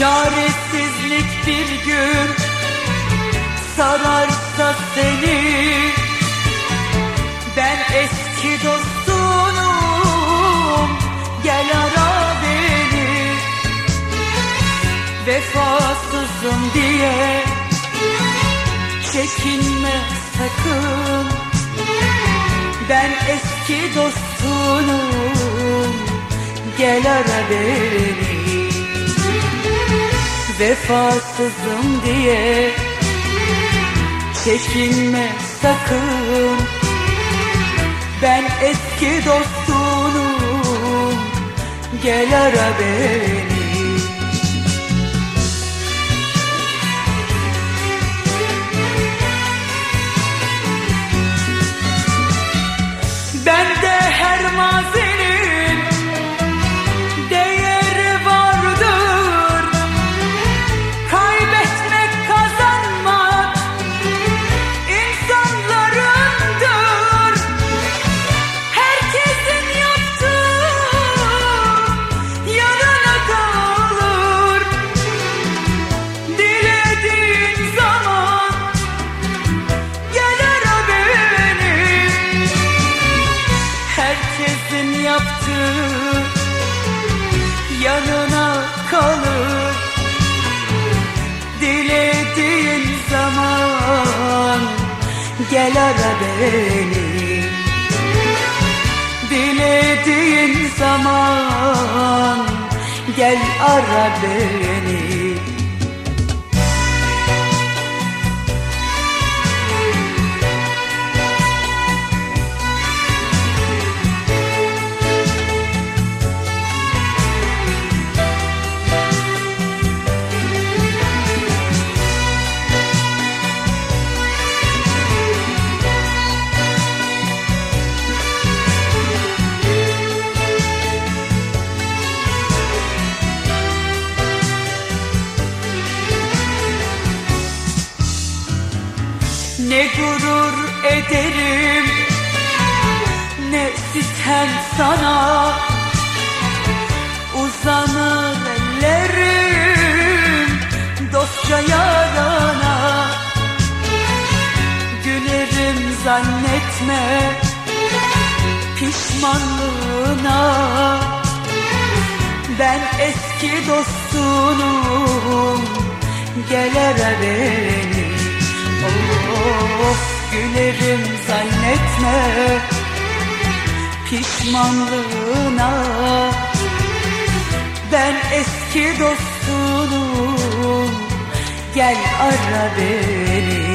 Çaresizlik bir gün sararsa seni Ben eski dostunum. Gel ara beni Vefasızım diye. Çekinme sakın Ben eski dostunum. Gel ara beni Vefasızım diye çekinme sakın. Ben eski dostunum. Gel ara beni gel ara beni. Dilediğin zaman gel ara beni Ne gurur ederim. Ne sitem sana Uzanır ellerim. Dostça yarana Gülerim zannetme. Pişmanlığına Ben eski dostunum. Gel ara Of gülerim zannetme Pişmanlığına. Ben eski dostunum Gel ara beni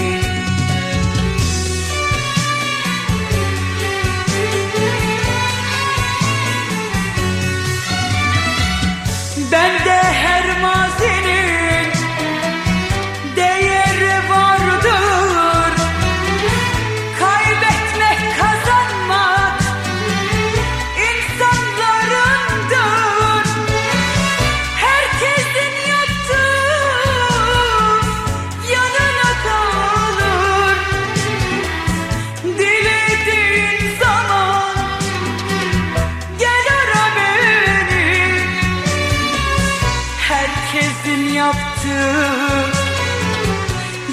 Herkesin yaptığı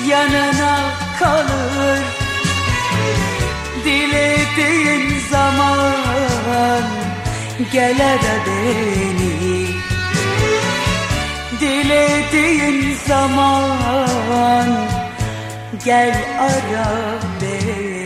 yanına kalır. Dilediğin zaman gel ara beni. Dilediğin zaman gel ara beni